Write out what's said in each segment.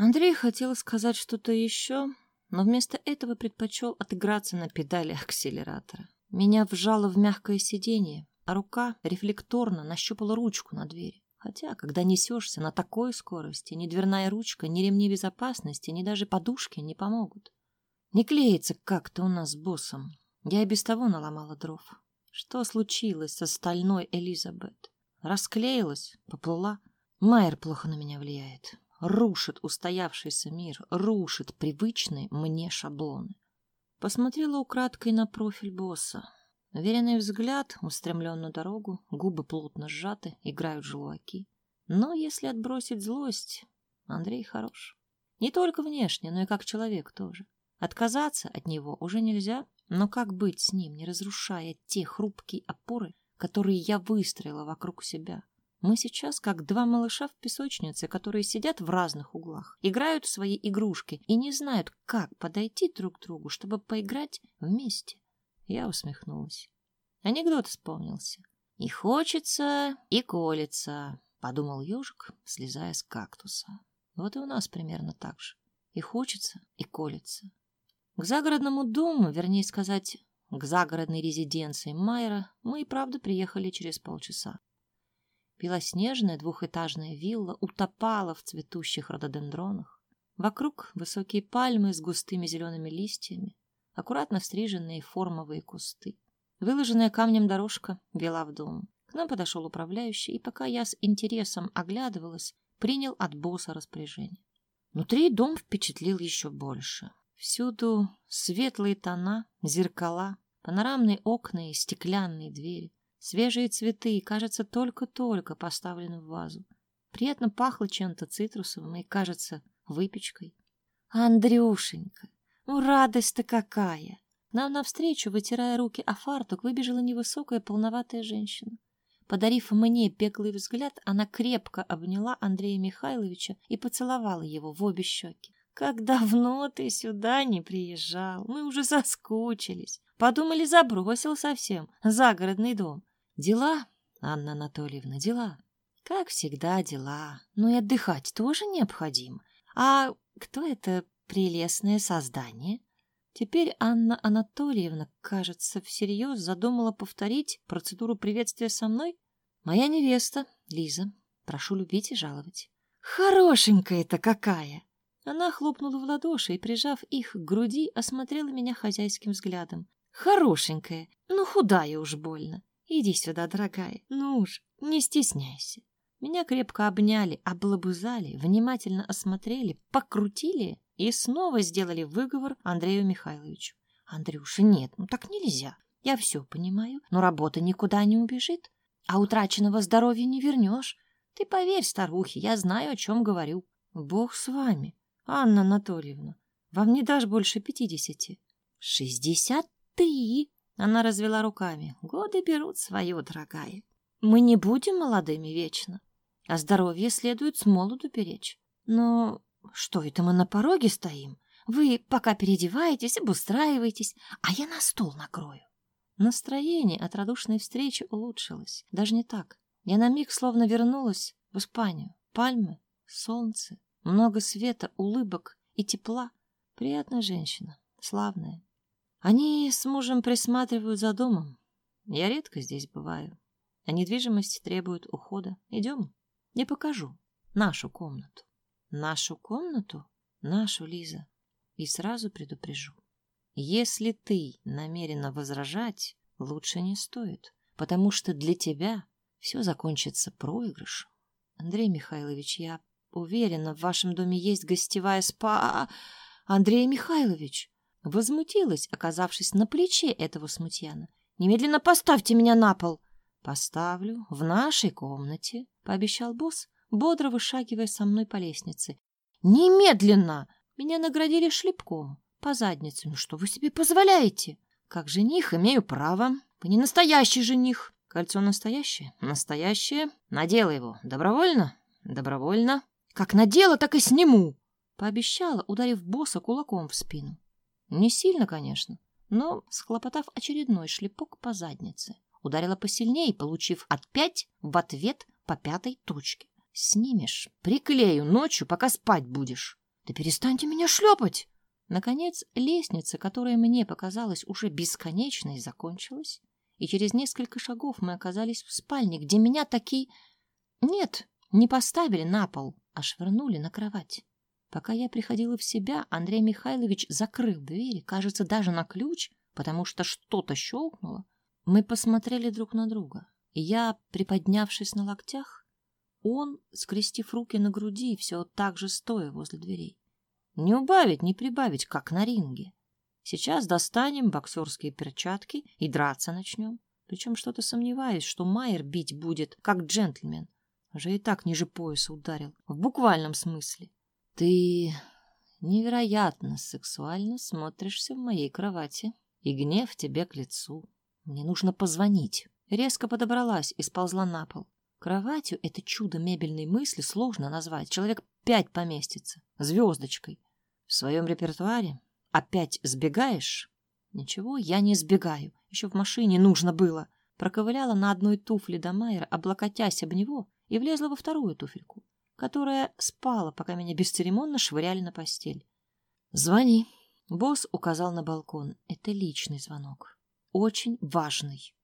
Андрей хотел сказать что-то еще, но вместо этого предпочел отыграться на педали акселератора. Меня вжало в мягкое сиденье, а рука рефлекторно нащупала ручку на двери. Хотя, когда несешься на такой скорости, ни дверная ручка, ни ремни безопасности, ни даже подушки не помогут. Не клеится как-то у нас с боссом. Я и без того наломала дров. Что случилось со стальной Элизабет? Расклеилась, поплыла. Майер плохо на меня влияет. Рушит устоявшийся мир, рушит привычные мне шаблоны. Посмотрела украдкой на профиль босса. Уверенный взгляд устремлен на дорогу, губы плотно сжаты, играют желваки. Но если отбросить злость, Андрей хорош. Не только внешне, но и как человек тоже. Отказаться от него уже нельзя, но как быть с ним, не разрушая те хрупкие опоры, которые я выстроила вокруг себя? Мы сейчас как два малыша в песочнице, которые сидят в разных углах, играют в свои игрушки и не знают, как подойти друг к другу, чтобы поиграть вместе. Я усмехнулась. Анекдот вспомнился. «И хочется, и колется», — подумал ежик, слезая с кактуса. Вот и у нас примерно так же. И хочется, и колется. К загородному дому, вернее сказать, к загородной резиденции Майера, мы и правда приехали через полчаса. Белоснежная двухэтажная вилла утопала в цветущих рододендронах. Вокруг высокие пальмы с густыми зелеными листьями, аккуратно стриженные формовые кусты. Выложенная камнем дорожка вела в дом. К нам подошел управляющий, и пока я с интересом оглядывалась, принял от босса распоряжение. Внутри дом впечатлил еще больше. Всюду светлые тона, зеркала, панорамные окна и стеклянные двери. Свежие цветы, кажется, только-только поставлены в вазу. Приятно пахло чем-то цитрусовым и, кажется, выпечкой. Андрюшенька, ну, радость-то какая! Нам навстречу, вытирая руки о фартук, выбежала невысокая полноватая женщина. Подарив мне беглый взгляд, она крепко обняла Андрея Михайловича и поцеловала его в обе щеки. «Как давно ты сюда не приезжал! Мы уже соскучились. Подумали, забросил совсем загородный дом. Дела, Анна Анатольевна, дела. Как всегда, дела. Но и отдыхать тоже необходимо. А кто это прелестное создание. Теперь Анна Анатольевна, кажется, всерьез задумала повторить процедуру приветствия со мной. Моя невеста, Лиза, прошу любить и жаловать. Хорошенькая-то какая! Она хлопнула в ладоши и, прижав их к груди, осмотрела меня хозяйским взглядом. Хорошенькая, ну худая уж больно. Иди сюда, дорогая, ну уж, не стесняйся. Меня крепко обняли, облобузали, внимательно осмотрели, покрутили и снова сделали выговор Андрею Михайловичу. Андрюша, нет, ну так нельзя. Я все понимаю, но работа никуда не убежит, а утраченного здоровья не вернешь. Ты поверь, старухе, я знаю, о чем говорю. Бог с вами, Анна Анатольевна. Вам не дашь больше пятидесяти. Шестьдесят три. Она развела руками. Годы берут свое, дорогая. Мы не будем молодыми вечно, а здоровье следует с молоду беречь. Но что это мы на пороге стоим? Вы пока переодеваетесь, обустраиваетесь, а я на стол накрою. Настроение от радушной встречи улучшилось. Даже не так. Я на миг словно вернулась в Испанию. Пальмы, солнце, много света, улыбок и тепла. Приятная женщина, славная. Они с мужем присматривают за домом. Я редко здесь бываю. А недвижимость требует ухода. Идем, не покажу нашу комнату. Нашу комнату? Нашу, Лиза. И сразу предупрежу. Если ты намерена возражать, лучше не стоит, потому что для тебя все закончится проигрышем. Андрей Михайлович, я уверена, в вашем доме есть гостевая спа... Андрей Михайлович! Возмутилась, оказавшись на плече этого смутьяна. Немедленно поставьте меня на пол. Поставлю в нашей комнате, пообещал босс, бодро вышагивая со мной по лестнице. «Немедленно!» Меня наградили шлепком по заднице. «Ну что вы себе позволяете?» «Как жених имею право. Вы не настоящий жених». «Кольцо настоящее?» «Настоящее. Надела его. Добровольно?» «Добровольно». «Как надела, так и сниму!» Пообещала, ударив босса кулаком в спину. Не сильно, конечно, но, схлопотав очередной шлепок по заднице, ударила посильнее, получив от пять в ответ по пятой точке. Снимешь, приклею ночью, пока спать будешь. Да перестаньте меня шлепать! Наконец, лестница, которая мне показалась уже бесконечной, закончилась, и через несколько шагов мы оказались в спальне, где меня таки... Нет, не поставили на пол, а швырнули на кровать. Пока я приходила в себя, Андрей Михайлович закрыл двери, кажется, даже на ключ, потому что что-то щелкнуло. Мы посмотрели друг на друга. Я, приподнявшись на локтях, он, скрестив руки на груди, все так же стоя возле дверей. Не убавить, не прибавить, как на ринге. Сейчас достанем боксерские перчатки и драться начнем. Причем что-то сомневаюсь, что Майер бить будет, как джентльмен. Уже и так ниже пояса ударил. В буквальном смысле. Ты невероятно сексуально смотришься в моей кровати, и гнев тебе к лицу. Мне нужно позвонить. Резко подобралась и сползла на пол. Кроватью это чудо мебельной мысли сложно назвать. Человек пять поместится. Звездочкой. В своем репертуаре опять сбегаешь? Ничего, я не сбегаю. Еще в машине нужно было. Проковыляла на одной туфле до Майера, облокотясь об него, и влезла во вторую туфельку которая спала, пока меня бесцеремонно швыряли на постель. «Звони». Босс указал на балкон. Это личный звонок. Очень важный.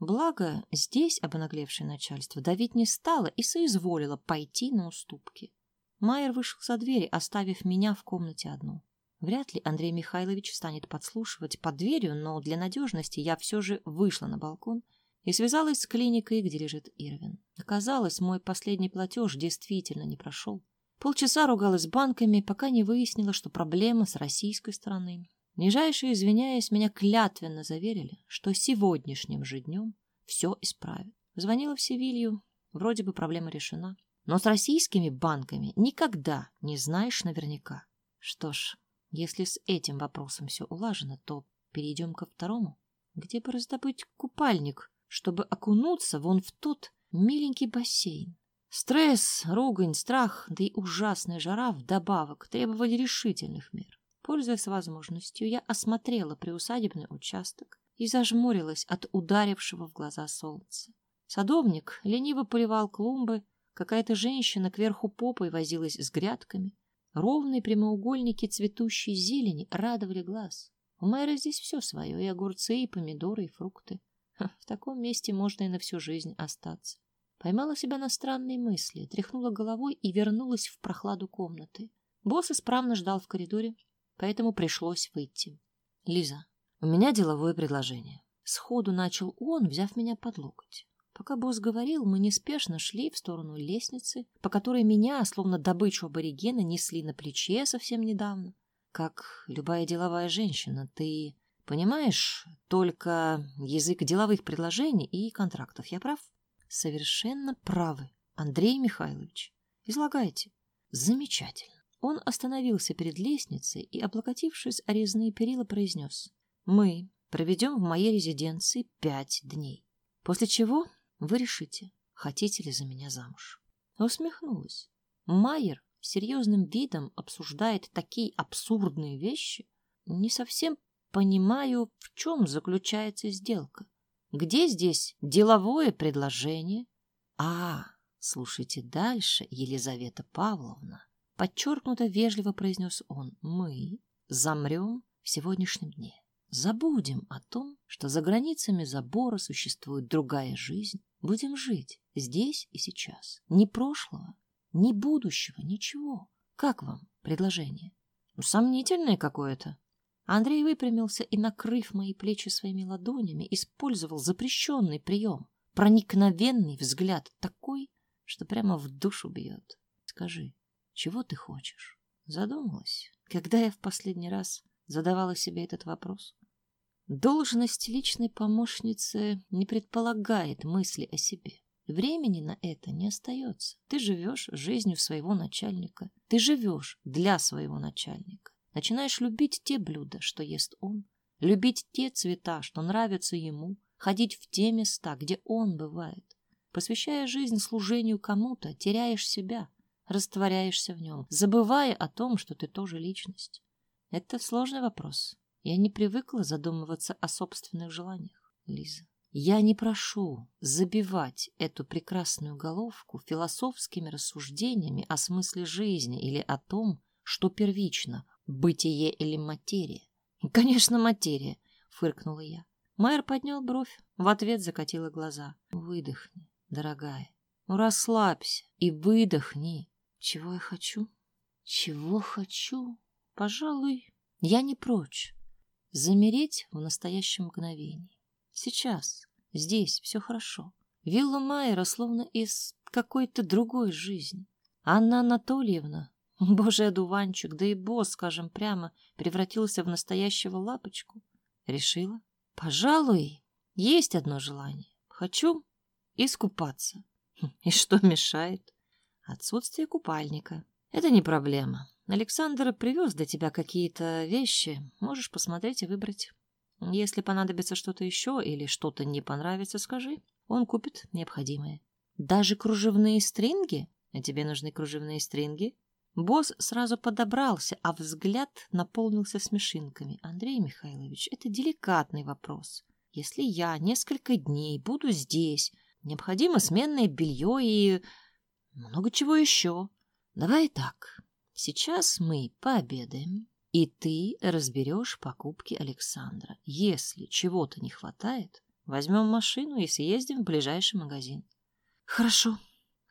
Благо, здесь обнаглевшее начальство давить не стало и соизволило пойти на уступки. Майер вышел за дверь, оставив меня в комнате одну. Вряд ли Андрей Михайлович станет подслушивать под дверью, но для надежности я все же вышла на балкон и связалась с клиникой, где лежит Ирвин. Оказалось, мой последний платеж действительно не прошел. Полчаса ругалась с банками, пока не выяснила, что проблема с российской стороны. Нижайше извиняясь, меня клятвенно заверили, что сегодняшним же днем все исправят. Звонила в Севилью, вроде бы проблема решена. Но с российскими банками никогда не знаешь наверняка. Что ж, если с этим вопросом все улажено, то перейдем ко второму. Где бы раздобыть купальник, чтобы окунуться вон в тот миленький бассейн. Стресс, ругань, страх, да и ужасная жара вдобавок требовали решительных мер. Пользуясь возможностью, я осмотрела приусадебный участок и зажмурилась от ударившего в глаза солнца. Садовник лениво поливал клумбы, какая-то женщина кверху попой возилась с грядками. Ровные прямоугольники цветущей зелени радовали глаз. У мэра здесь все свое, и огурцы, и помидоры, и фрукты. В таком месте можно и на всю жизнь остаться. Поймала себя на странные мысли, тряхнула головой и вернулась в прохладу комнаты. Босс исправно ждал в коридоре, поэтому пришлось выйти. «Лиза, у меня деловое предложение». Сходу начал он, взяв меня под локоть. Пока босс говорил, мы неспешно шли в сторону лестницы, по которой меня, словно добычу аборигена, несли на плече совсем недавно. Как любая деловая женщина, ты Понимаешь, только язык деловых предложений и контрактов. Я прав? Совершенно правы, Андрей Михайлович. Излагайте. Замечательно. Он остановился перед лестницей и, облокотившись о резные перила, произнес. Мы проведем в моей резиденции пять дней. После чего вы решите, хотите ли за меня замуж. Усмехнулась. Майер серьезным видом обсуждает такие абсурдные вещи, не совсем понимаю, в чем заключается сделка. Где здесь деловое предложение? А, слушайте дальше, Елизавета Павловна. Подчеркнуто вежливо произнес он. Мы замрем в сегодняшнем дне. Забудем о том, что за границами забора существует другая жизнь. Будем жить здесь и сейчас. Ни прошлого, ни будущего, ничего. Как вам предложение? Сомнительное какое-то, Андрей выпрямился и, накрыв мои плечи своими ладонями, использовал запрещенный прием. Проникновенный взгляд такой, что прямо в душу бьет. Скажи, чего ты хочешь? Задумалась, когда я в последний раз задавала себе этот вопрос. Должность личной помощницы не предполагает мысли о себе. Времени на это не остается. Ты живешь жизнью своего начальника. Ты живешь для своего начальника. Начинаешь любить те блюда, что ест он, любить те цвета, что нравятся ему, ходить в те места, где он бывает. Посвящая жизнь служению кому-то, теряешь себя, растворяешься в нем, забывая о том, что ты тоже личность. Это сложный вопрос. Я не привыкла задумываться о собственных желаниях, Лиза. Я не прошу забивать эту прекрасную головку философскими рассуждениями о смысле жизни или о том, Что первично, бытие или материя? Конечно, материя, фыркнула я. Майер поднял бровь, в ответ закатила глаза. Выдохни, дорогая. Ну, расслабься и выдохни. Чего я хочу? Чего хочу? Пожалуй, я не прочь. Замереть в настоящем мгновении. Сейчас, здесь, все хорошо. Вилла Майера словно из какой-то другой жизни. Анна Анатольевна, божий одуванчик, да и босс, скажем прямо, превратился в настоящего лапочку. Решила? Пожалуй, есть одно желание. Хочу искупаться. Хм, и что мешает? Отсутствие купальника. Это не проблема. Александр привез для тебя какие-то вещи. Можешь посмотреть и выбрать. Если понадобится что-то еще или что-то не понравится, скажи. Он купит необходимое. Даже кружевные стринги? А тебе нужны кружевные стринги? Босс сразу подобрался, а взгляд наполнился смешинками. Андрей Михайлович, это деликатный вопрос. Если я несколько дней буду здесь, необходимо сменное белье и много чего еще. Давай так, сейчас мы пообедаем, и ты разберешь покупки Александра. Если чего-то не хватает, возьмем машину и съездим в ближайший магазин. Хорошо,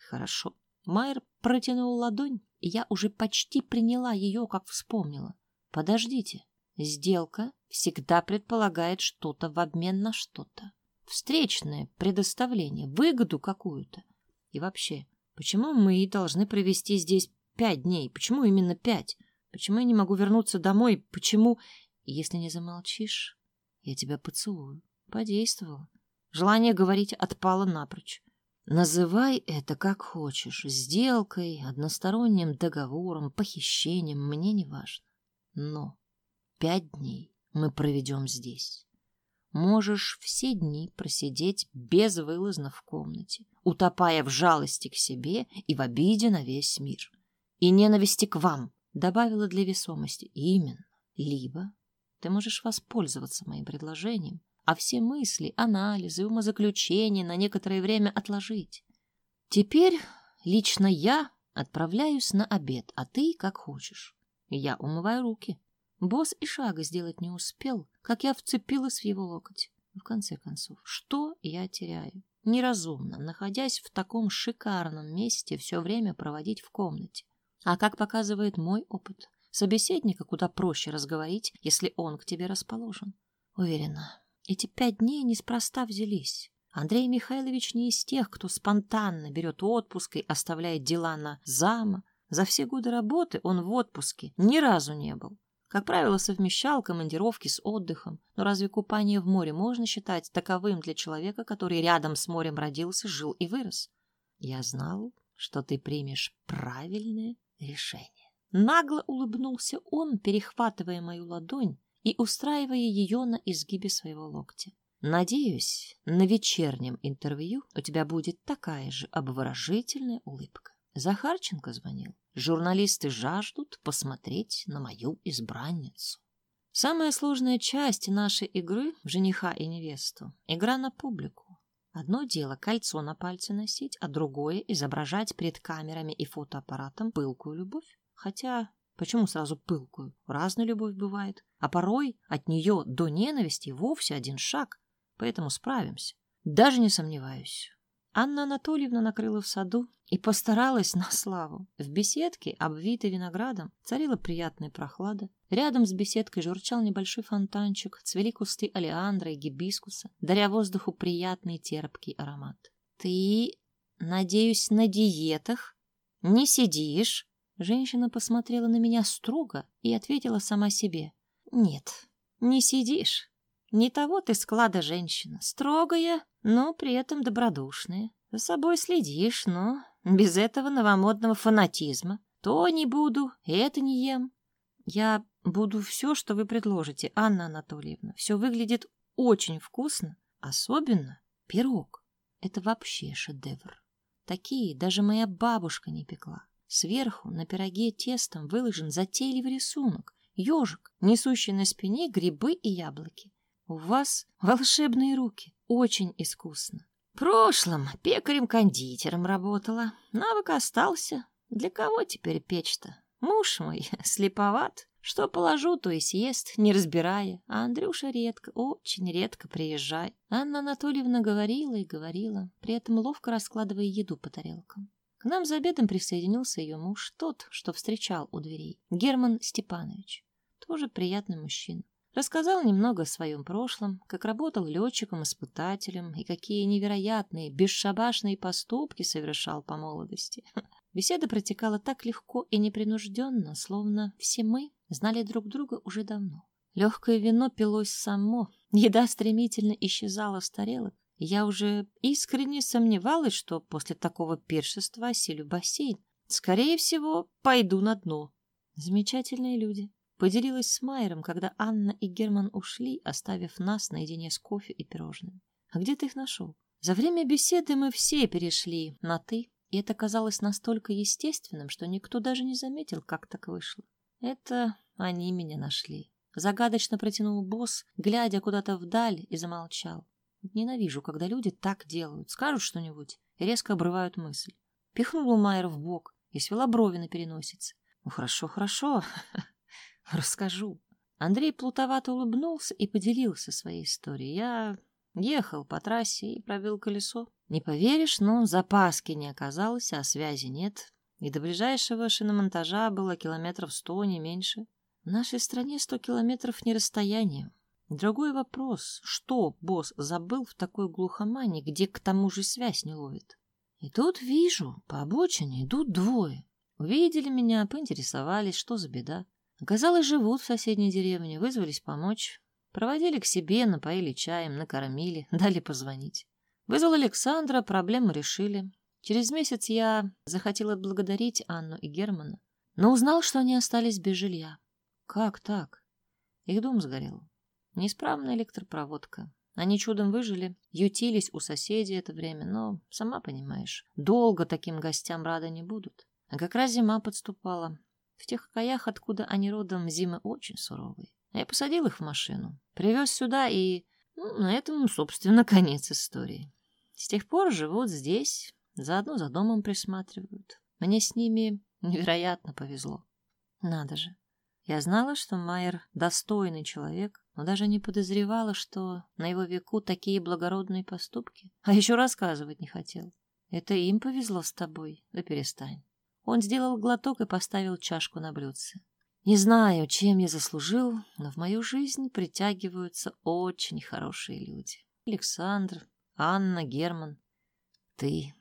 хорошо. Майер протянул ладонь, я уже почти приняла ее, как вспомнила. Подождите, сделка всегда предполагает что-то в обмен на что-то. Встречное предоставление, выгоду какую-то. И вообще, почему мы должны провести здесь пять дней? Почему именно пять? Почему я не могу вернуться домой? Почему... Если не замолчишь, я тебя поцелую. Подействовало. Желание говорить отпало напрочь. Называй это как хочешь, сделкой, односторонним договором, похищением, мне не важно. Но пять дней мы проведем здесь. Можешь все дни просидеть безвылазно в комнате, утопая в жалости к себе и в обиде на весь мир. И ненависти к вам, добавила для весомости, именно. Либо ты можешь воспользоваться моим предложением а все мысли, анализы, умозаключения на некоторое время отложить. Теперь лично я отправляюсь на обед, а ты как хочешь. Я умываю руки. Босс и шага сделать не успел, как я вцепилась в его локоть. В конце концов, что я теряю? Неразумно, находясь в таком шикарном месте, все время проводить в комнате. А как показывает мой опыт, собеседника куда проще разговорить, если он к тебе расположен. Уверена, эти пять дней неспроста взялись. Андрей Михайлович не из тех, кто спонтанно берет отпуск и оставляет дела на зама. За все годы работы он в отпуске ни разу не был. Как правило, совмещал командировки с отдыхом. Но разве купание в море можно считать таковым для человека, который рядом с морем родился, жил и вырос? Я знал, что ты примешь правильное решение. Нагло улыбнулся он, перехватывая мою ладонь и устраивая ее на изгибе своего локтя. Надеюсь, на вечернем интервью у тебя будет такая же обворожительная улыбка. Захарченко звонил. Журналисты жаждут посмотреть на мою избранницу. Самая сложная часть нашей игры в жениха и невесту — игра на публику. Одно дело кольцо на пальце носить, а другое — изображать перед камерами и фотоаппаратом пылкую любовь. Хотя Почему сразу пылкую? Разная любовь бывает. А порой от нее до ненависти вовсе один шаг. Поэтому справимся. Даже не сомневаюсь. Анна Анатольевна накрыла в саду и постаралась на славу. В беседке, обвитой виноградом, царила приятная прохлада. Рядом с беседкой журчал небольшой фонтанчик, цвели кусты алиандра и гибискуса, даря воздуху приятный терпкий аромат. «Ты, надеюсь, на диетах? Не сидишь?» Женщина посмотрела на меня строго и ответила сама себе. «Нет, не сидишь. Не того ты склада женщина. Строгая, но при этом добродушная. За собой следишь, но без этого новомодного фанатизма. То не буду, это не ем. Я буду все, что вы предложите, Анна Анатольевна. Все выглядит очень вкусно, особенно пирог. Это вообще шедевр. Такие даже моя бабушка не пекла. Сверху на пироге тестом выложен затейливый рисунок. Ежик, несущий на спине грибы и яблоки. У вас волшебные руки. Очень искусно. В прошлом пекарем-кондитером работала. Навык остался. Для кого теперь печь-то? Муж мой слеповат, что положу, то и съест, не разбирая. А Андрюша редко, очень редко приезжай. Анна Анатольевна говорила и говорила, при этом ловко раскладывая еду по тарелкам. К нам за обедом присоединился ее муж, тот, что встречал у дверей, Герман Степанович. Тоже приятный мужчина. Рассказал немного о своем прошлом, как работал летчиком-испытателем и какие невероятные, бесшабашные поступки совершал по молодости. Беседа протекала так легко и непринужденно, словно все мы знали друг друга уже давно. Легкое вино пилось само, еда стремительно исчезала с тарелок. Я уже искренне сомневалась, что после такого пиршества осилю бассейн. Скорее всего, пойду на дно. Замечательные люди. Поделилась с Майером, когда Анна и Герман ушли, оставив нас наедине с кофе и пирожными. А где ты их нашел? За время беседы мы все перешли на «ты», и это казалось настолько естественным, что никто даже не заметил, как так вышло. Это они меня нашли. Загадочно протянул босс, глядя куда-то вдаль, и замолчал. Ненавижу, когда люди так делают, скажут что-нибудь и резко обрывают мысль. Пихнула Майер в бок и свела брови на переносице. Ну хорошо, хорошо, расскажу. Андрей плутовато улыбнулся и поделился своей историей. Я ехал по трассе и пробил колесо. Не поверишь, но запаски не оказалось, а связи нет. И до ближайшего шиномонтажа было километров сто, не меньше. В нашей стране сто километров не расстояние. Другой вопрос, что босс забыл в такой глухомане, где к тому же связь не ловит? И тут вижу, по обочине идут двое. Увидели меня, поинтересовались, что за беда. Оказалось, живут в соседней деревне, вызвались помочь. Проводили к себе, напоили чаем, накормили, дали позвонить. Вызвал Александра, проблему решили. Через месяц я захотела благодарить Анну и Германа, но узнал, что они остались без жилья. Как так? Их дом сгорел. Неисправная электропроводка. Они чудом выжили, ютились у соседей это время, но, сама понимаешь, долго таким гостям рады не будут. А как раз зима подступала. В тех краях, откуда они родом, зимы очень суровые. Я посадил их в машину, привез сюда и... Ну, на этом, собственно, конец истории. С тех пор живут здесь, заодно за домом присматривают. Мне с ними невероятно повезло. Надо же. Я знала, что Майер достойный человек, но даже не подозревала, что на его веку такие благородные поступки. А еще рассказывать не хотел. Это им повезло с тобой, да перестань. Он сделал глоток и поставил чашку на блюдце. Не знаю, чем я заслужил, но в мою жизнь притягиваются очень хорошие люди. Александр, Анна, Герман. Ты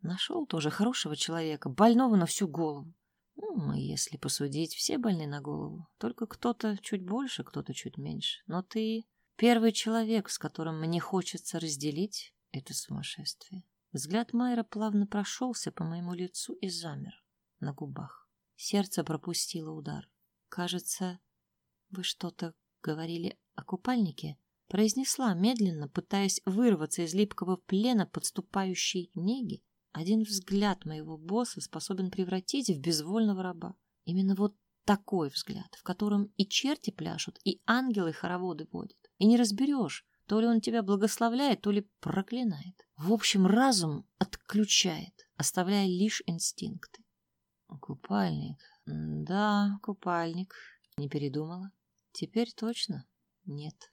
нашел тоже хорошего человека, больного на всю голову. Ну, если посудить, все больны на голову. Только кто-то чуть больше, кто-то чуть меньше. Но ты первый человек, с которым мне хочется разделить это сумасшествие. Взгляд Майера плавно прошелся по моему лицу и замер на губах. Сердце пропустило удар. Кажется, вы что-то говорили о купальнике? произнесла медленно, пытаясь вырваться из липкого плена подступающей неги. Один взгляд моего босса способен превратить в безвольного раба. Именно вот такой взгляд, в котором и черти пляшут, и ангелы хороводы водят. И не разберешь, то ли он тебя благословляет, то ли проклинает. В общем, разум отключает, оставляя лишь инстинкты. Купальник. Да, купальник. Не передумала? Теперь точно нет.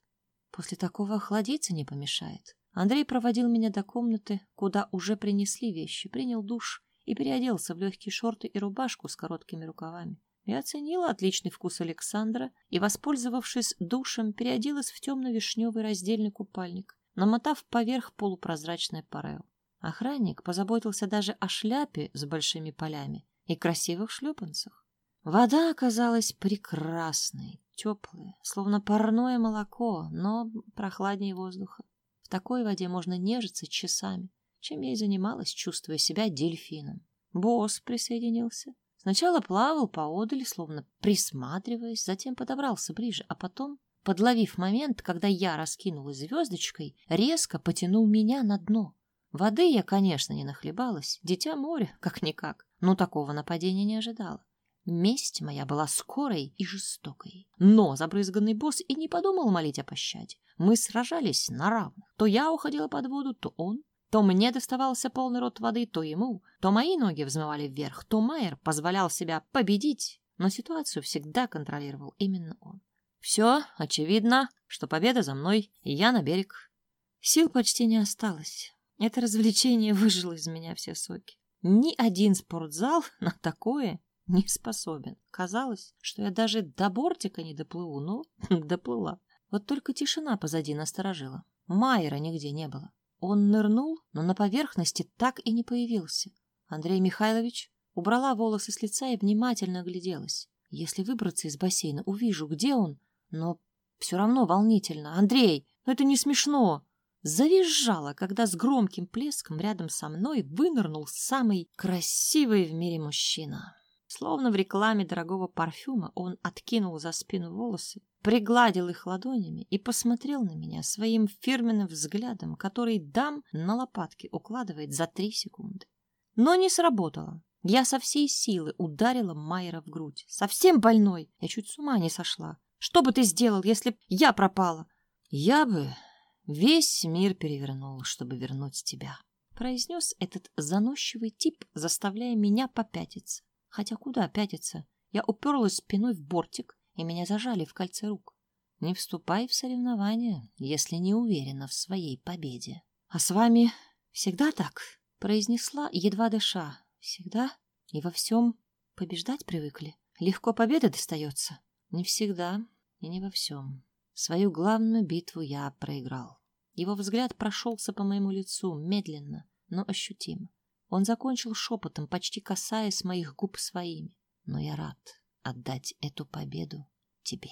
После такого охладиться не помешает. Андрей проводил меня до комнаты, куда уже принесли вещи, принял душ и переоделся в легкие шорты и рубашку с короткими рукавами. Я оценила отличный вкус Александра и, воспользовавшись душем, переоделась в темно-вишневый раздельный купальник, намотав поверх полупрозрачное парео. Охранник позаботился даже о шляпе с большими полями и красивых шлепанцах. Вода оказалась прекрасной, теплое, словно парное молоко, но прохладнее воздуха. В такой воде можно нежиться часами, чем я и занималась, чувствуя себя дельфином. Босс присоединился. Сначала плавал поодаль, словно присматриваясь, затем подобрался ближе, а потом, подловив момент, когда я раскинулась звездочкой, резко потянул меня на дно. Воды я, конечно, не нахлебалась, дитя моря, как-никак, но такого нападения не ожидала. Месть моя была скорой и жестокой. Но забрызганный босс и не подумал молить о пощаде. Мы сражались на равных. То я уходила под воду, то он. То мне доставался полный рот воды, то ему. То мои ноги взмывали вверх, то Майер позволял себя победить. но ситуацию всегда контролировал именно он. Все, очевидно, что победа за мной, и я на берег. Сил почти не осталось. Это развлечение выжило из меня все соки. Ни один спортзал на такое не способен. Казалось, что я даже до бортика не доплыву, но доплыла. Вот только тишина позади насторожила. Майера нигде не было. Он нырнул, но на поверхности так и не появился. Андрей Михайлович убрала волосы с лица и внимательно огляделась. Если выбраться из бассейна, увижу, где он, но все равно волнительно. Андрей, ну это не смешно. Завизжала, когда с громким плеском рядом со мной вынырнул самый красивый в мире мужчина. Словно в рекламе дорогого парфюма он откинул за спину волосы, пригладил их ладонями и посмотрел на меня своим фирменным взглядом, который дам на лопатки укладывает за три секунды. Но не сработало. Я со всей силы ударила Майера в грудь. Совсем больной. Я чуть с ума не сошла. Что бы ты сделал, если б я пропала? Я бы весь мир перевернул, чтобы вернуть тебя. Произнес этот заносчивый тип, заставляя меня попятиться. Хотя куда пятиться? Я уперлась спиной в бортик, и меня зажали в кольце рук. Не вступай в соревнования, если не уверена в своей победе. А с вами всегда так? Произнесла, едва дыша. Всегда и во всем побеждать привыкли. Легко победа достается. Не всегда, и не во всем. Свою главную битву я проиграл. Его взгляд прошелся по моему лицу медленно, но ощутимо. Он закончил шепотом, почти касаясь моих губ своими. Но я рад отдать эту победу тебе.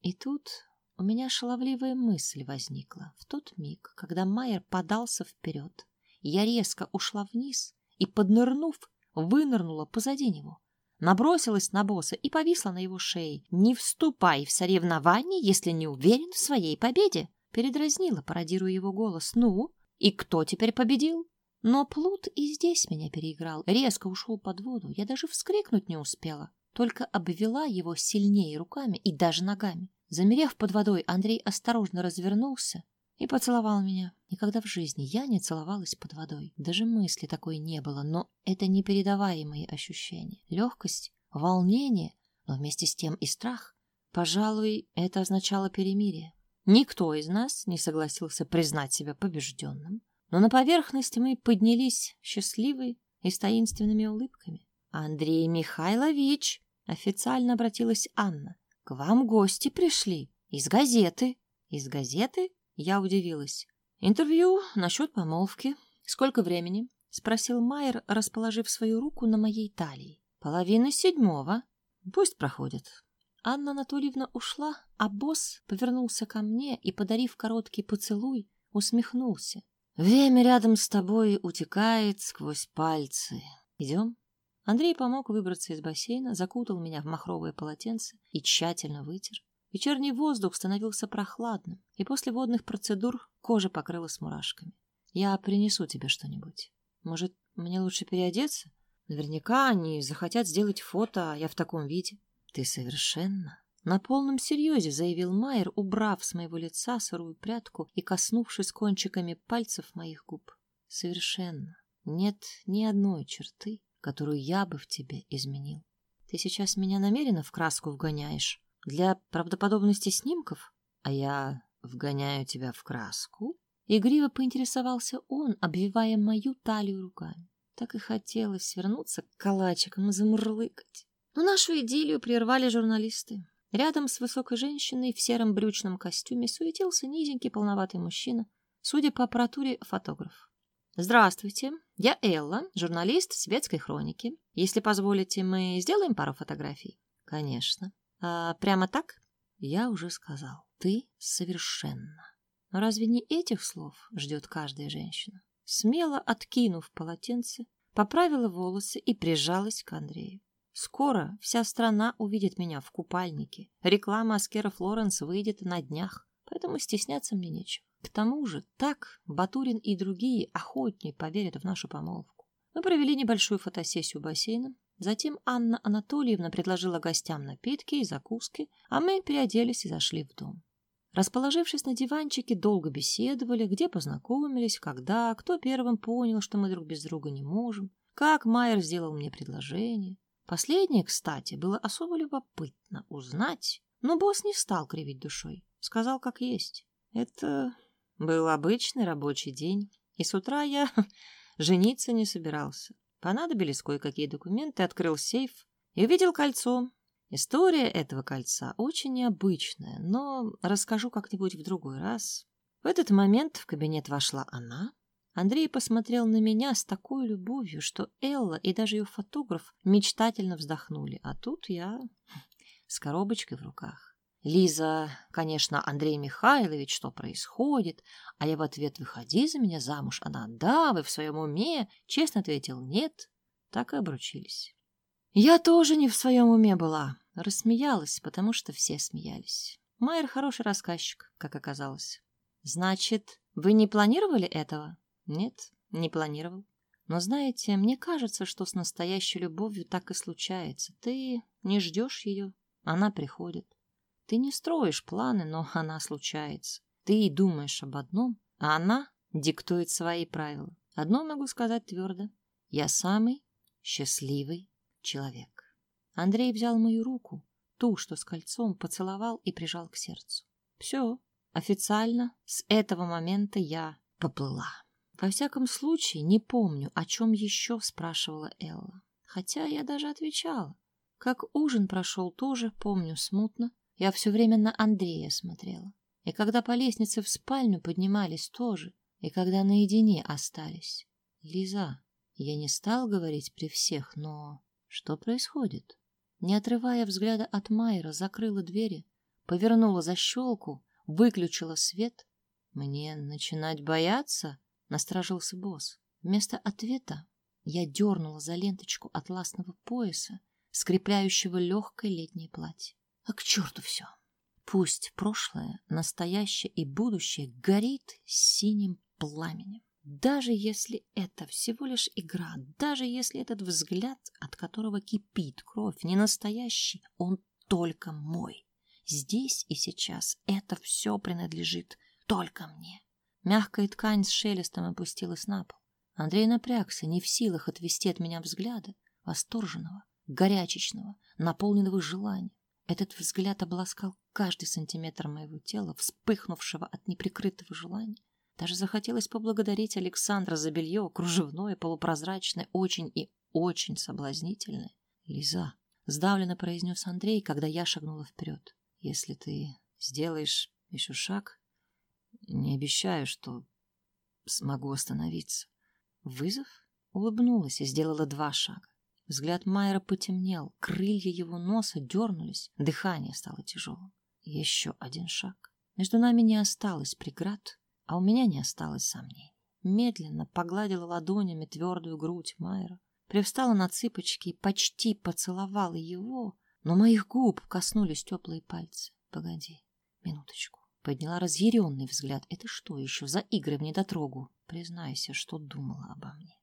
И тут у меня шаловливая мысль возникла. В тот миг, когда Майер подался вперед, я резко ушла вниз и, поднырнув, вынырнула позади него набросилась на босса и повисла на его шее. «Не вступай в соревнования, если не уверен в своей победе!» Передразнила, пародируя его голос. «Ну, и кто теперь победил?» Но Плут и здесь меня переиграл. Резко ушел под воду. Я даже вскрикнуть не успела. Только обвела его сильнее руками и даже ногами. Замерев под водой, Андрей осторожно развернулся и поцеловал меня. Никогда в жизни я не целовалась под водой. Даже мысли такой не было, но это непередаваемые ощущения. Легкость, волнение, но вместе с тем и страх. Пожалуй, это означало перемирие. Никто из нас не согласился признать себя побежденным, но на поверхности мы поднялись счастливые и с таинственными улыбками. «Андрей Михайлович!» — официально обратилась Анна. «К вам гости пришли. Из газеты». «Из газеты?» Я удивилась. «Интервью насчет помолвки. Сколько времени?» — спросил Майер, расположив свою руку на моей талии. «Половина седьмого. Пусть проходит». Анна Анатольевна ушла, а босс повернулся ко мне и, подарив короткий поцелуй, усмехнулся. «Время рядом с тобой утекает сквозь пальцы. Идем?» Андрей помог выбраться из бассейна, закутал меня в махровое полотенце и тщательно вытер. Вечерний воздух становился прохладным, и после водных процедур кожа покрылась мурашками. Я принесу тебе что-нибудь. Может, мне лучше переодеться? Наверняка они захотят сделать фото, а я в таком виде. Ты совершенно на полном серьезе заявил Майер, убрав с моего лица сырую прядку и коснувшись кончиками пальцев моих губ. Совершенно. Нет ни одной черты, которую я бы в тебе изменил. Ты сейчас меня намеренно в краску вгоняешь, для правдоподобности снимков? А я вгоняю тебя в краску? Игриво поинтересовался он, обвивая мою талию руками. Так и хотелось свернуться к калачикам и замурлыкать. Но нашу идиллию прервали журналисты. Рядом с высокой женщиной в сером брючном костюме суетился низенький полноватый мужчина, судя по аппаратуре, фотограф. «Здравствуйте, я Элла, журналист светской хроники. Если позволите, мы сделаем пару фотографий?» «Конечно», а прямо так? Я уже сказал. Ты совершенно. Но разве не этих слов ждет каждая женщина? Смело откинув полотенце, поправила волосы и прижалась к Андрею. Скоро вся страна увидит меня в купальнике. Реклама Аскера Флоренс выйдет на днях, поэтому стесняться мне нечего. К тому же так Батурин и другие охотнее поверят в нашу помолвку. Мы провели небольшую фотосессию бассейна, Затем Анна Анатольевна предложила гостям напитки и закуски, а мы переоделись и зашли в дом. Расположившись на диванчике, долго беседовали, где познакомились, когда, кто первым понял, что мы друг без друга не можем, как Майер сделал мне предложение. Последнее, кстати, было особо любопытно узнать, но босс не стал кривить душой. Сказал, как есть. Это был обычный рабочий день, и с утра я жениться не собирался. Понадобились кое-какие документы, открыл сейф и увидел кольцо. История этого кольца очень необычная, но расскажу как-нибудь в другой раз. В этот момент в кабинет вошла она, Андрей посмотрел на меня с такой любовью, что Элла и даже ее фотограф мечтательно вздохнули, а тут я с коробочкой в руках. Лиза, конечно, Андрей Михайлович, что происходит? А я в ответ, выходи за меня замуж. Она, да, вы в своем уме. Честно ответил, нет. Так и обручились. Я тоже не в своем уме была. Рассмеялась, потому что все смеялись. Майер хороший рассказчик, как оказалось. Значит, вы не планировали этого? Нет, не планировал. Но знаете, мне кажется, что с настоящей любовью так и случается. Ты не ждешь ее, она приходит. Ты не строишь планы, но она случается. Ты и думаешь об одном, а она диктует свои правила. Одно могу сказать твердо. Я самый счастливый человек. Андрей взял мою руку, ту, что с кольцом, поцеловал и прижал к сердцу. Все, официально с этого момента я поплыла. Во всяком случае, не помню, о чем еще спрашивала Элла. Хотя я даже отвечала. Как ужин прошел, тоже помню смутно. Я все время на Андрея смотрела. И когда по лестнице в спальню поднимались тоже. И когда наедине остались. Лиза, я не стал говорить при всех, но... Что происходит? Не отрывая взгляда от Майера, закрыла двери, повернула защелку, выключила свет. Мне начинать бояться? Насторожился босс. Вместо ответа я дернула за ленточку атласного пояса, скрепляющего легкое летнее платье. А к черту все. Пусть прошлое, настоящее и будущее горит синим пламенем. Даже если это всего лишь игра, даже если этот взгляд, от которого кипит кровь, не настоящий, он только мой. Здесь и сейчас это все принадлежит только мне. Мягкая ткань с шелестом опустилась на пол. Андрей напрягся, не в силах отвести от меня взгляда, восторженного, горячечного, наполненного желанием. Этот взгляд обласкал каждый сантиметр моего тела, вспыхнувшего от неприкрытого желания. Даже захотелось поблагодарить Александра за белье, кружевное, полупрозрачное, очень и очень соблазнительное. «Лиза», — сдавленно произнес Андрей, когда я шагнула вперед, — «если ты сделаешь еще шаг, не обещаю, что смогу остановиться. Вызов? Улыбнулась и сделала два шага. Взгляд Майера потемнел, крылья его носа дернулись, дыхание стало тяжелым. Еще один шаг. Между нами не осталось преград, а у меня не осталось сомнений. Медленно погладила ладонями твердую грудь Майера, привстала на цыпочки и почти поцеловала его, но моих губ коснулись теплые пальцы. Погоди, минуточку. Подняла разъяренный взгляд. Это что еще за игры в недотрогу? Признайся, что думала обо мне.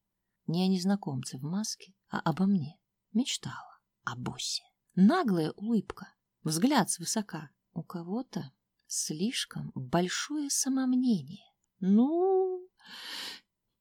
Не о незнакомце в маске, а обо мне. Мечтала о боссе. Наглая улыбка, взгляд свысока. У кого-то слишком большое самомнение. Ну,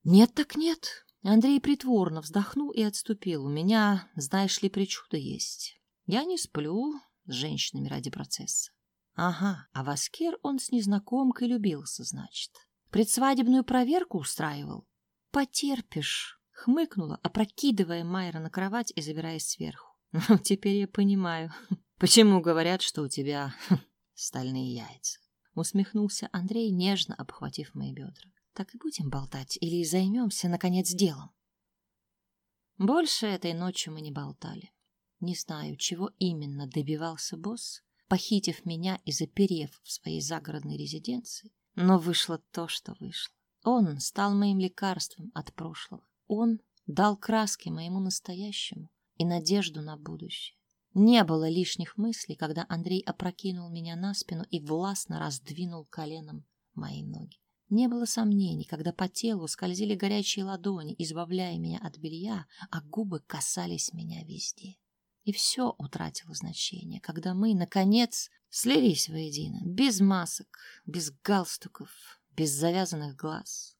нет так нет. Андрей притворно вздохнул и отступил. У меня, знаешь ли, причуда есть. Я не сплю с женщинами ради процесса. Ага, а в Аскер он с незнакомкой любился, значит. Предсвадебную проверку устраивал? Потерпишь, хмыкнула, опрокидывая Майра на кровать и забираясь сверху. Ну, теперь я понимаю, почему говорят, что у тебя стальные яйца. Усмехнулся Андрей, нежно обхватив мои бедра. Так и будем болтать или займемся, наконец, делом? Больше этой ночью мы не болтали. Не знаю, чего именно добивался босс, похитив меня и заперев в своей загородной резиденции. Но вышло то, что вышло. Он стал моим лекарством от прошлого. Он дал краски моему настоящему и надежду на будущее. Не было лишних мыслей, когда Андрей опрокинул меня на спину и властно раздвинул коленом мои ноги. Не было сомнений, когда по телу скользили горячие ладони, избавляя меня от белья, а губы касались меня везде. И все утратило значение, когда мы, наконец, слились воедино, без масок, без галстуков, без завязанных глаз.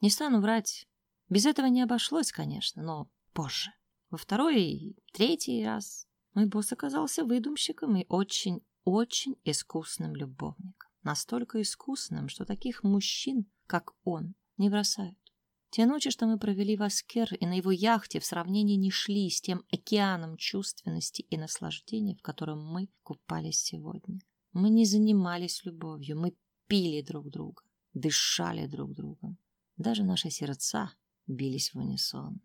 Не стану врать, без этого не обошлось, конечно, но позже. Во второй и третий раз мой босс оказался выдумщиком и очень-очень искусным любовником. Настолько искусным, что таких мужчин, как он, не бросают. Те ночи, что мы провели в Аскер и на его яхте, в сравнении не шли с тем океаном чувственности и наслаждения, в котором мы купались сегодня. Мы не занимались любовью, мы пили друг друга, дышали друг другом. Даже наши сердца бились в унисон.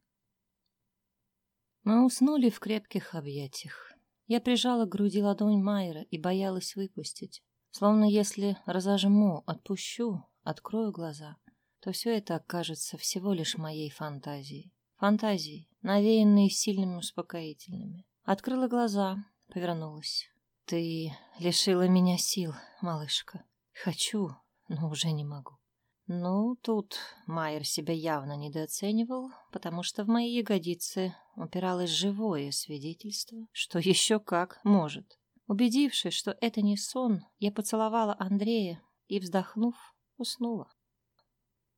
Мы уснули в крепких объятиях. Я прижала к груди ладонь Майера и боялась выпустить. Словно если разожму, отпущу, открою глаза, то все это окажется всего лишь моей фантазией. Фантазией, навеянной сильными успокоительными. Открыла глаза, повернулась. Ты лишила меня сил, малышка. Хочу, но уже не могу. Ну, тут Майер себя явно недооценивал, потому что в мои ягодицы упиралось живое свидетельство, что еще как может. Убедившись, что это не сон, я поцеловала Андрея и, вздохнув, уснула.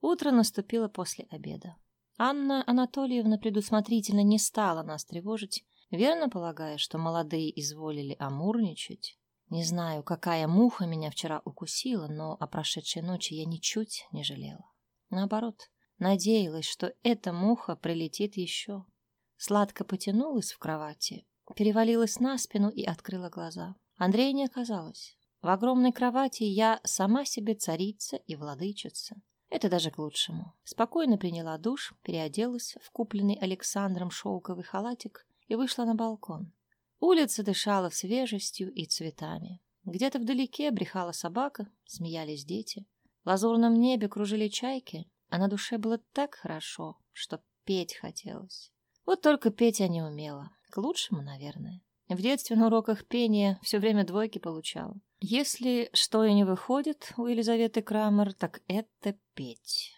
Утро наступило после обеда. Анна Анатольевна предусмотрительно не стала нас тревожить, верно полагая, что молодые изволили амурничать. Не знаю, какая муха меня вчера укусила, но о прошедшей ночи я ничуть не жалела. Наоборот, надеялась, что эта муха прилетит еще. Сладко потянулась в кровати, перевалилась на спину и открыла глаза. Андрея не оказалось. В огромной кровати я сама себе царица и владычица. Это даже к лучшему. Спокойно приняла душ, переоделась в купленный Александром шелковый халатик и вышла на балкон. Улица дышала свежестью и цветами. Где-то вдалеке брехала собака, смеялись дети. В лазурном небе кружили чайки, а на душе было так хорошо, что петь хотелось. Вот только петь я не умела. К лучшему, наверное. В детстве на уроках пения все время двойки получала. Если что и не выходит у Елизаветы Крамер, так это петь.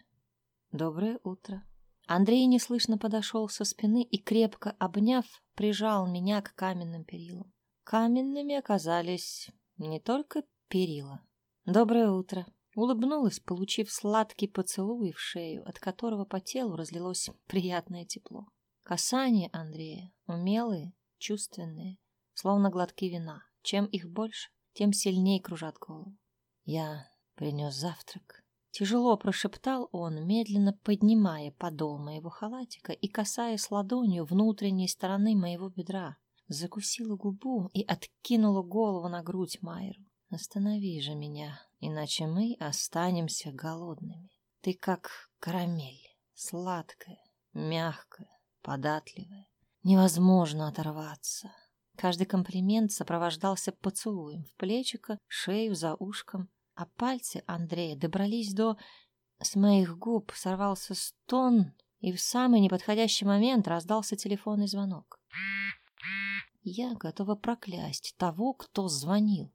Доброе утро. Андрей неслышно подошел со спины и, крепко обняв, прижал меня к каменным перилам. Каменными оказались не только перила. Доброе утро. Улыбнулась, получив сладкий поцелуй в шею, от которого по телу разлилось приятное тепло. Касания Андрея умелые, чувственные, словно глотки вина. Чем их больше, тем сильнее кружат голову. Я принес завтрак. Тяжело прошептал он, медленно поднимая подол моего халатика и касаясь ладонью внутренней стороны моего бедра. Закусила губу и откинула голову на грудь Майру. «Останови же меня, иначе мы останемся голодными. Ты как карамель, сладкая, мягкая, податливая. Невозможно оторваться. Каждый комплимент сопровождался поцелуем в плечико, шею, за ушком, а пальцы Андрея добрались до... С моих губ сорвался стон, и в самый неподходящий момент раздался телефонный звонок. Я готова проклясть того, кто звонил,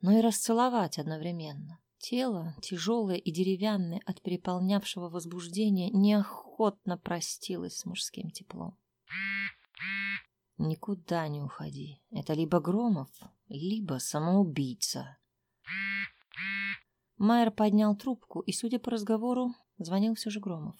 но и расцеловать одновременно. Тело, тяжелое и деревянное от переполнявшего возбуждения, неохотно простилось с мужским теплом. Никуда не уходи. Это либо Громов, либо самоубийца. Майер поднял трубку, и, судя по разговору, звонил все же Громов.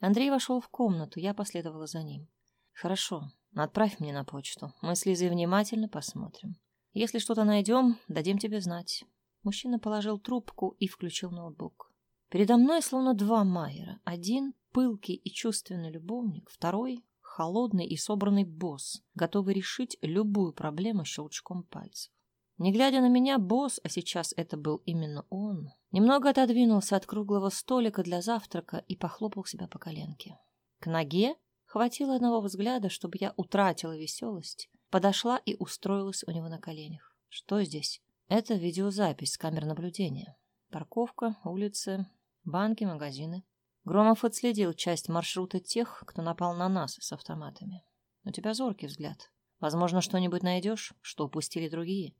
Андрей вошел в комнату, я последовала за ним. «Хорошо, отправь мне на почту. Мы с Лизой внимательно посмотрим. Если что-то найдем, дадим тебе знать». Мужчина положил трубку и включил ноутбук. Передо мной словно два Майера. Один — пылкий и чувственный любовник, второй — холодный и собранный босс, готовый решить любую проблему щелчком пальцев. Не глядя на меня, босс, а сейчас это был именно он, немного отодвинулся от круглого столика для завтрака и похлопал себя по коленке. К ноге хватило одного взгляда, чтобы я утратила веселость, подошла и устроилась у него на коленях. Что здесь? Это видеозапись с камер наблюдения. Парковка, улицы, банки, магазины. Громов отследил часть маршрута тех, кто напал на нас с автоматами. У тебя зоркий взгляд. Возможно, что-нибудь найдешь, что упустили другие.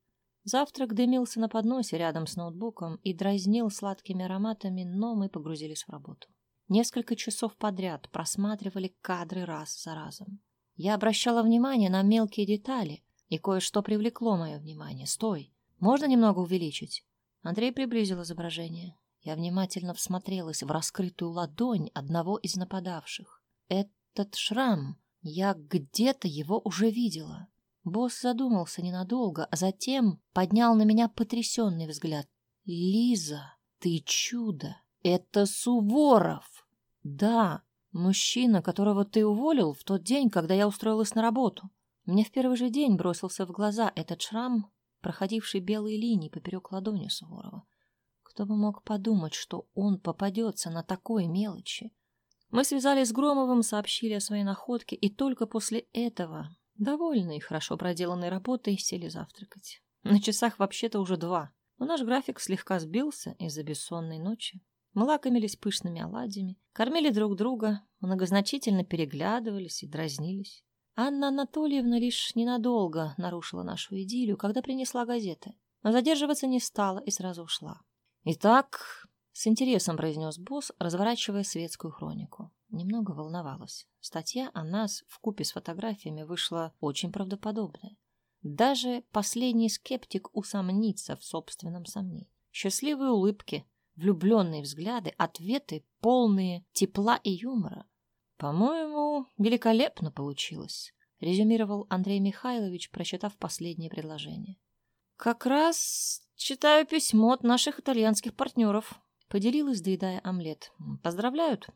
Завтрак дымился на подносе рядом с ноутбуком и дразнил сладкими ароматами, но мы погрузились в работу. Несколько часов подряд просматривали кадры раз за разом. Я обращала внимание на мелкие детали, и кое-что привлекло мое внимание. «Стой! Можно немного увеличить?» Андрей приблизил изображение. Я внимательно всмотрелась в раскрытую ладонь одного из нападавших. Этот шрам Я где-то его уже видела. Босс задумался ненадолго, а затем поднял на меня потрясенный взгляд. «Лиза, ты чудо! Это Суворов!» «Да, мужчина, которого ты уволил в тот день, когда я устроилась на работу. Мне в первый же день бросился в глаза этот шрам, проходивший белые линии поперек ладони Суворова. Кто бы мог подумать, что он попадется на такой мелочи? Мы связались с Громовым, сообщили о своей находке, и только после этого, довольные хорошо проделанной работой, сели завтракать. На часах вообще-то уже два, но наш график слегка сбился из-за бессонной ночи. Мы лакомились пышными оладьями, кормили друг друга, многозначительно переглядывались и дразнились. Анна Анатольевна лишь ненадолго нарушила нашу идиллию, когда принесла газеты. Но задерживаться не стала и сразу ушла. «Итак», — с интересом произнес босс, разворачивая светскую хронику. Немного волновалась. Статья о нас в купе с фотографиями вышла очень правдоподобная. Даже последний скептик усомнится в собственном сомнении. Счастливые улыбки, влюбленные взгляды, ответы, полные тепла и юмора. «По-моему, великолепно получилось», — резюмировал Андрей Михайлович, прочитав последнее предложение. «Как раз читаю письмо от наших итальянских партнеров», — поделилась, доедая омлет. «Поздравляют.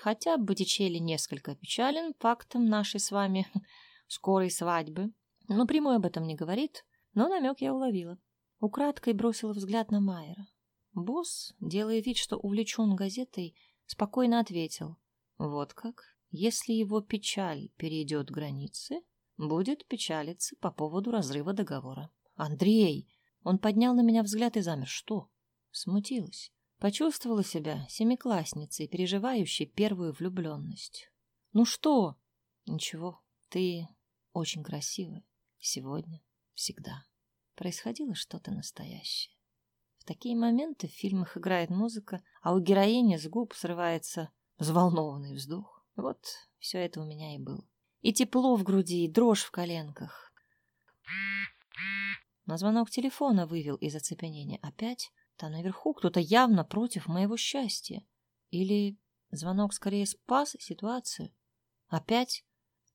Хотя Боттичелли несколько печален фактом нашей с вами скорой свадьбы. Но прямой об этом не говорит, но намек я уловила. Украдкой бросила взгляд на Майера. Босс, делая вид, что увлечен газетой, спокойно ответил. Вот как? Если его печаль перейдет границы, будет печалиться по поводу разрыва договора. Андрей! Он поднял на меня взгляд и замер. Что? Смутилась. Почувствовала себя семиклассницей, переживающей первую влюбленность. Ну что? Ничего, ты очень красивая. Сегодня, всегда. Происходило что-то настоящее. В такие моменты в фильмах играет музыка, а у героини с губ срывается взволнованный вздох. Вот все это у меня и было. И тепло в груди, и дрожь в коленках. На звонок телефона вывел из оцепенения. Опять? Там наверху кто-то явно против моего счастья. Или звонок скорее спас ситуацию? Опять?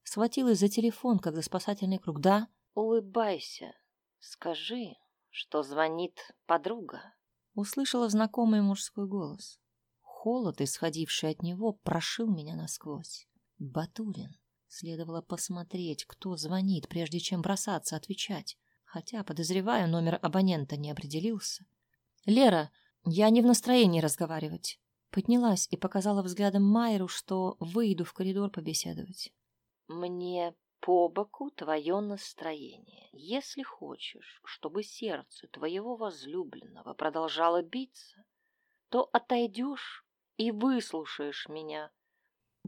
Схватилась за телефон, как за спасательный круг. Да? Улыбайся. Скажи, что звонит подруга. Услышала знакомый мужской голос. Холод, исходивший от него, прошил меня насквозь. Батурин. Следовало посмотреть, кто звонит, прежде чем бросаться отвечать. Хотя, подозреваю, номер абонента не определился. «Лера, я не в настроении разговаривать». Поднялась и показала взглядом Майеру, что выйду в коридор побеседовать. «Мне по боку твое настроение. Если хочешь, чтобы сердце твоего возлюбленного продолжало биться, то отойдешь и выслушаешь меня.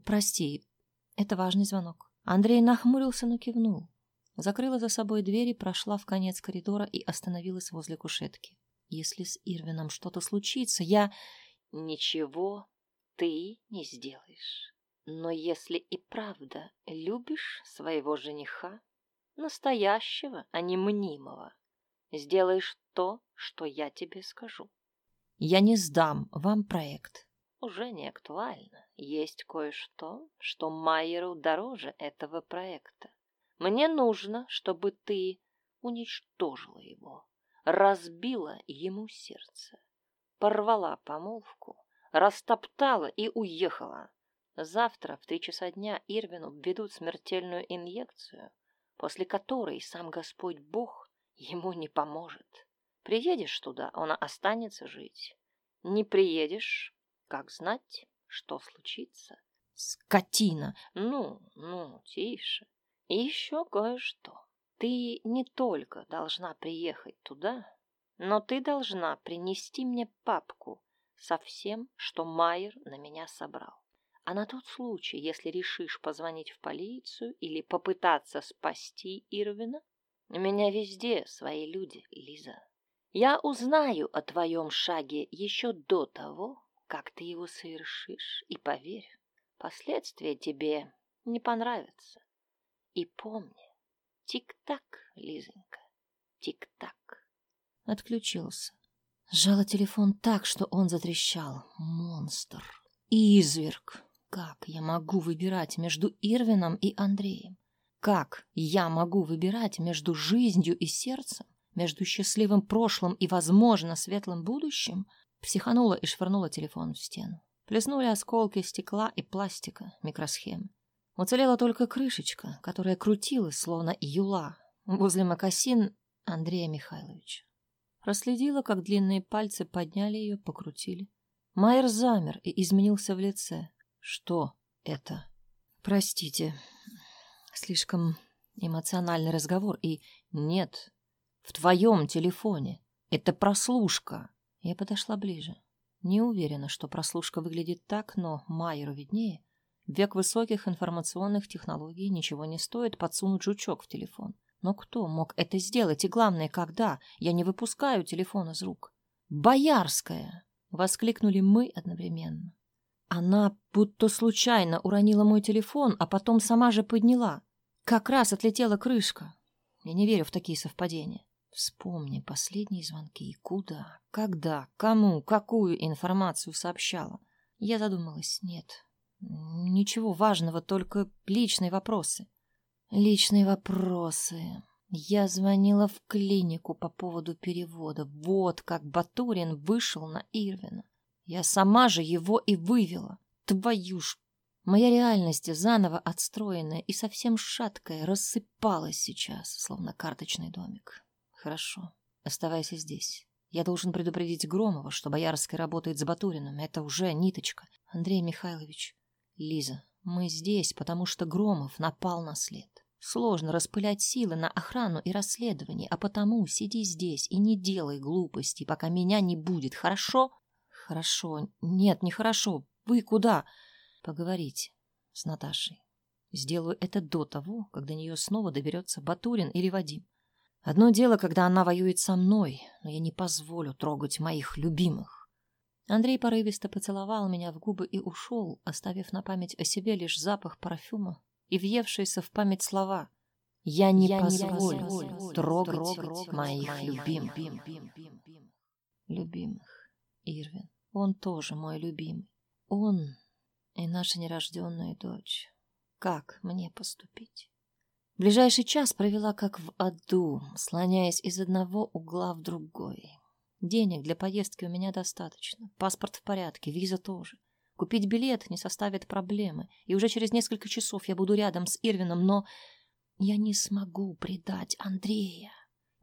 Прости, это важный звонок. Андрей нахмурился, но кивнул. Закрыла за собой дверь и прошла в конец коридора и остановилась возле кушетки. Если с Ирвином что-то случится, я... Ничего ты не сделаешь. Но если и правда любишь своего жениха, настоящего, а не мнимого, сделаешь то, что я тебе скажу. Я не сдам вам проект. Уже не актуально. Есть кое-что, что Майеру дороже этого проекта. Мне нужно, чтобы ты уничтожила его, разбила ему сердце, порвала помолвку, растоптала и уехала. Завтра в три часа дня Ирвину введут смертельную инъекцию, после которой сам Господь Бог ему не поможет. Приедешь туда, он останется жить. Не приедешь, как знать, что случится. Скотина! Ну, ну, тише. И еще кое-что. Ты не только должна приехать туда, но ты должна принести мне папку со всем, что Майер на меня собрал. А на тот случай, если решишь позвонить в полицию или попытаться спасти Ирвина, у меня везде свои люди, Лиза. Я узнаю о твоем шаге еще до того, как ты его совершишь, и поверь, последствия тебе не понравятся. И помни, тик-так, Лизонька, тик-так. Отключился. Сжала телефон так, что он затрещал. Монстр. Изверг. Как я могу выбирать между Ирвином и Андреем? Как я могу выбирать между жизнью и сердцем, между счастливым прошлым и, возможно, светлым будущим? Психанула и швырнула телефон в стену. Плеснули осколки стекла и пластика, микросхем. Уцелела только крышечка, которая крутилась, словно юла, возле мокасин Андрея Михайловича. Проследила, как длинные пальцы подняли ее, покрутили. Майер замер и изменился в лице. Что это? Простите, слишком эмоциональный разговор. И нет, в твоем телефоне. Это прослушка. Я подошла ближе. Не уверена, что прослушка выглядит так, но Майеру виднее. Век высоких информационных технологий ничего не стоит подсунуть жучок в телефон. Но кто мог это сделать? И главное, когда? Я не выпускаю телефон из рук. «Боярская!» — воскликнули мы одновременно. Она будто случайно уронила мой телефон, а потом сама же подняла. Как раз отлетела крышка. Я не верю в такие совпадения. Вспомни последние звонки. Куда, когда, кому, какую информацию сообщала. Я задумалась. Нет, ничего важного, только личные вопросы. Личные вопросы. Я звонила в клинику по поводу перевода. Вот как Батурин вышел на Ирвина. Я сама же его и вывела. Твою ж... Моя реальность, заново отстроенная и совсем шаткая, рассыпалась сейчас, словно карточный домик. Хорошо, оставайся здесь. Я должен предупредить Громова, что Боярская работает с Батуриным. Это уже ниточка. Андрей Михайлович, Лиза, мы здесь, потому что Громов напал на след. Сложно распылять силы на охрану и расследование, а потому сиди здесь и не делай глупостей, пока меня не будет, хорошо? Хорошо. Нет, не хорошо. Вы куда? Поговорить с Наташей. Сделаю это до того, как до нее снова доберется Батурин или Вадим. Одно дело, когда она воюет со мной, но я не позволю трогать моих любимых. Андрей порывисто поцеловал меня в губы и ушел, оставив на память о себе лишь запах парфюма и въевшиеся в память слова. Я не я позволю, позволю трогать, трогать моих любимых. Любимых. Ирвин. Он тоже мой любимый. Он и наша нерожденная дочь. Как мне поступить? Ближайший час провела как в аду, слоняясь из одного угла в другой. Денег для поездки у меня достаточно. Паспорт в порядке, виза тоже. Купить билет не составит проблемы, и уже через несколько часов я буду рядом с Ирвином, но я не смогу предать Андрея.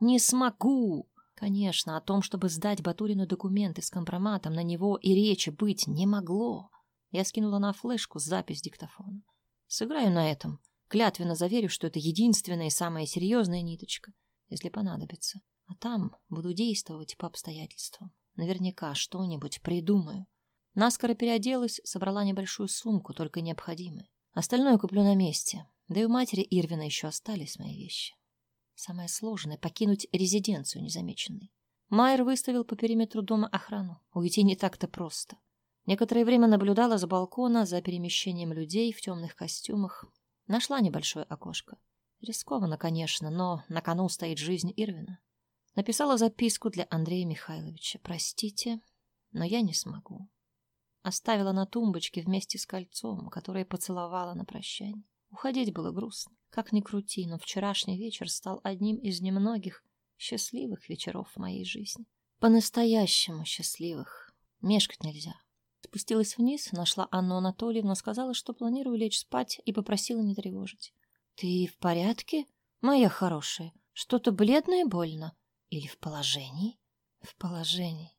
Не смогу! Конечно, о том, чтобы сдать Батурину документы с компроматом на него и речи быть не могло. Я скинула на флешку запись диктофона. Сыграю на этом. Клятвенно заверю, что это единственная и самая серьезная ниточка, если понадобится. А там буду действовать по обстоятельствам. Наверняка что-нибудь придумаю. Наскоро переоделась, собрала небольшую сумку, только необходимое. Остальное куплю на месте. Да и у матери Ирвина еще остались мои вещи. Самое сложное — покинуть резиденцию незамеченной. Майер выставил по периметру дома охрану. Уйти не так-то просто. Некоторое время наблюдала с балкона за перемещением людей в темных костюмах. Нашла небольшое окошко. Рискованно, конечно, но на кону стоит жизнь Ирвина. Написала записку для Андрея Михайловича. «Простите, но я не смогу». Оставила на тумбочке вместе с кольцом, которое поцеловала на прощание. Уходить было грустно. Как ни крути, но вчерашний вечер стал одним из немногих счастливых вечеров в моей жизни. По-настоящему счастливых. Мешкать нельзя. Спустилась вниз, нашла Анну Анатольевну, сказала, что планирую лечь спать и попросила не тревожить. «Ты в порядке, моя хорошая? Что-то бледное больно? Или в положении?» «В положении.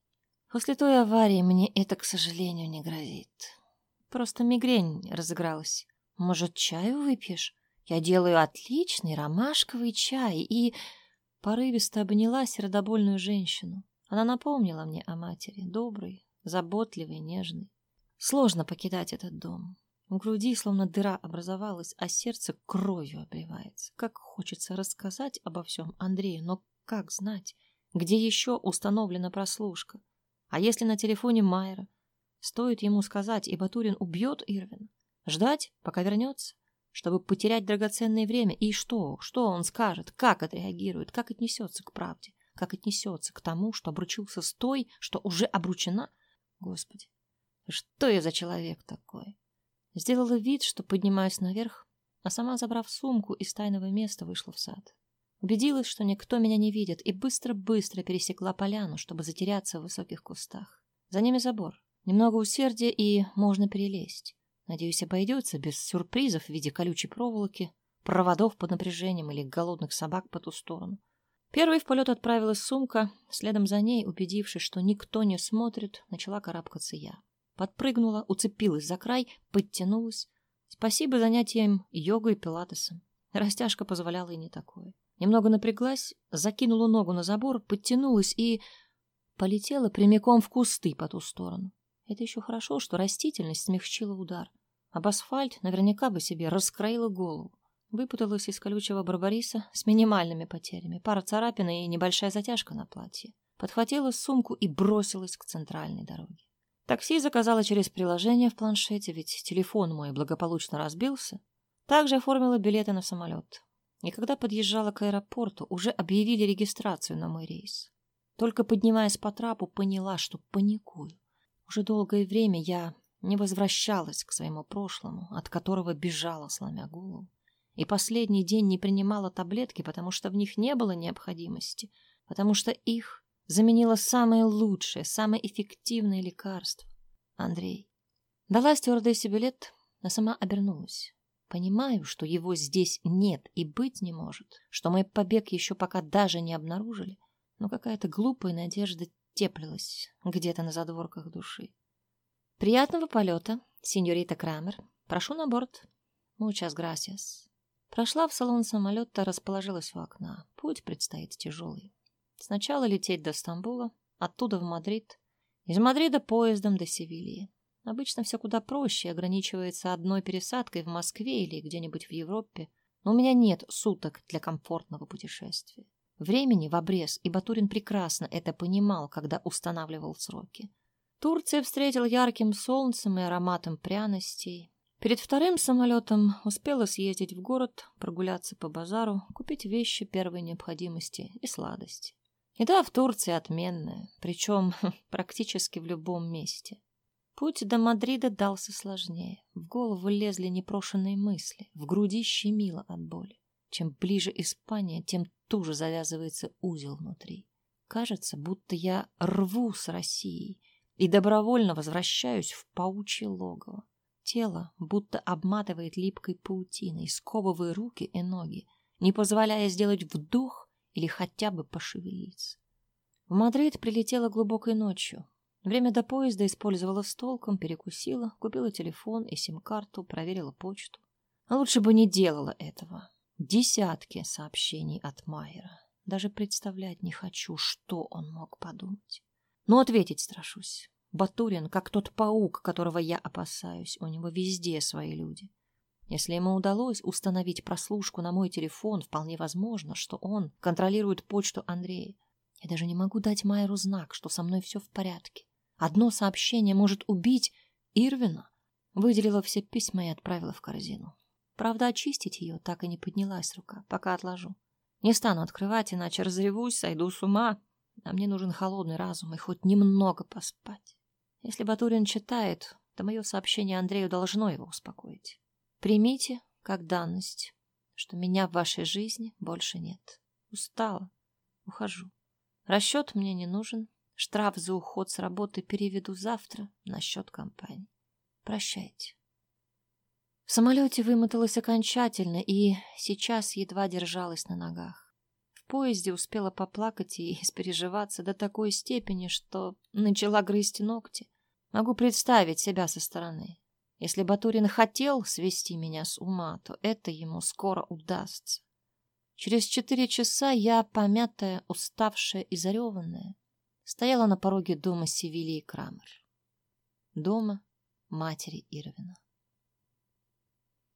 После той аварии мне это, к сожалению, не грозит. Просто мигрень разыгралась. Может, чаю выпьешь? Я делаю отличный ромашковый чай и...» Порывисто обняла сердобольную женщину. Она напомнила мне о матери, доброй, заботливой, нежной. Сложно покидать этот дом. В груди словно дыра образовалась, а сердце кровью обливается. Как хочется рассказать обо всем Андрею, но как знать, где еще установлена прослушка? А если на телефоне Майера? Стоит ему сказать, и Батурин убьет Ирвина. Ждать, пока вернется? чтобы потерять драгоценное время. И что? Что он скажет? Как отреагирует? Как отнесется к правде? Как отнесется к тому, что обручился с той, что уже обручена? Господи, что я за человек такой? Сделала вид, что поднимаюсь наверх, а сама, забрав сумку из тайного места, вышла в сад. Убедилась, что никто меня не видит, и быстро-быстро пересекла поляну, чтобы затеряться в высоких кустах. За ними забор. Немного усердия, и можно перелезть. Надеюсь, обойдется без сюрпризов в виде колючей проволоки, проводов под напряжением или голодных собак по ту сторону. Первой в полет отправилась сумка, следом за ней, убедившись, что никто не смотрит, начала карабкаться я. Подпрыгнула, уцепилась за край, подтянулась. Спасибо занятиям йогой и пилатесом. Растяжка позволяла и не такое. Немного напряглась, закинула ногу на забор, подтянулась и полетела прямиком в кусты по ту сторону. Это еще хорошо, что растительность смягчила удар. Об асфальт наверняка бы себе раскроила голову. Выпуталась из колючего барбариса с минимальными потерями. Пара царапин и небольшая затяжка на платье. Подхватила сумку и бросилась к центральной дороге. Такси заказала через приложение в планшете, ведь телефон мой благополучно разбился. Также оформила билеты на самолет. И когда подъезжала к аэропорту, уже объявили регистрацию на мой рейс. Только поднимаясь по трапу, поняла, что паникую. Уже долгое время я не возвращалась к своему прошлому, от которого бежала, сломя голову. И последний день не принимала таблетки, потому что в них не было необходимости, потому что их заменила самое лучшее, самое эффективное лекарство. Андрей. Дала стюардессе билет, а сама обернулась. Понимаю, что его здесь нет и быть не может, что мой побег еще пока даже не обнаружили, но какая-то глупая надежда теплилась где-то на задворках души. Приятного полета, сеньорита Крамер. Прошу на борт. Muchas gracias. Прошла в салон самолета, расположилась у окна. Путь предстоит тяжелый. Сначала лететь до Стамбула, оттуда в Мадрид, из Мадрида поездом до Севильи. Обычно все куда проще, ограничивается одной пересадкой в Москве или где-нибудь в Европе. Но у меня нет суток для комфортного путешествия. Времени в обрез, и Батурин прекрасно это понимал, когда устанавливал сроки. Турция встретила ярким солнцем и ароматом пряностей. Перед вторым самолетом успела съездить в город, прогуляться по базару, купить вещи первой необходимости и сладости. Еда в Турции отменная, причем практически в любом месте. Путь до Мадрида дался сложнее. В голову лезли непрошенные мысли, в груди щемило от боли. Чем ближе Испания, тем туже завязывается узел внутри. Кажется, будто я рву с Россией и добровольно возвращаюсь в паучье логово. Тело будто обматывает липкой паутиной, сковывая руки и ноги, не позволяя сделать вдох или хотя бы пошевелиться. В Мадрид прилетела глубокой ночью. Время до поезда использовала с толком, перекусила, купила телефон и сим-карту, проверила почту. А лучше бы не делала этого. Десятки сообщений от Майера. Даже представлять не хочу, что он мог подумать. Но ответить страшусь. Батурин, как тот паук, которого я опасаюсь, у него везде свои люди. Если ему удалось установить прослушку на мой телефон, вполне возможно, что он контролирует почту Андрея. Я даже не могу дать Майеру знак, что со мной все в порядке. Одно сообщение может убить Ирвина. Выделила все письма и отправила в корзину. Правда, очистить ее так и не поднялась рука, пока отложу. Не стану открывать, иначе разревусь, сойду с ума. А мне нужен холодный разум и хоть немного поспать. Если Батурин читает, то мое сообщение Андрею должно его успокоить. Примите как данность, что меня в вашей жизни больше нет. Устала. Ухожу. Расчет мне не нужен. Штраф за уход с работы переведу завтра на счет компании. Прощайте. В самолете вымоталась окончательно и сейчас едва держалась на ногах. В поезде успела поплакать и испереживаться до такой степени, что начала грызть ногти. Могу представить себя со стороны. Если Батурин хотел свести меня с ума, то это ему скоро удастся. Через четыре часа я, помятая, уставшая и зареванная, стояла на пороге дома Севилии Крамер. Дома матери Ирвина.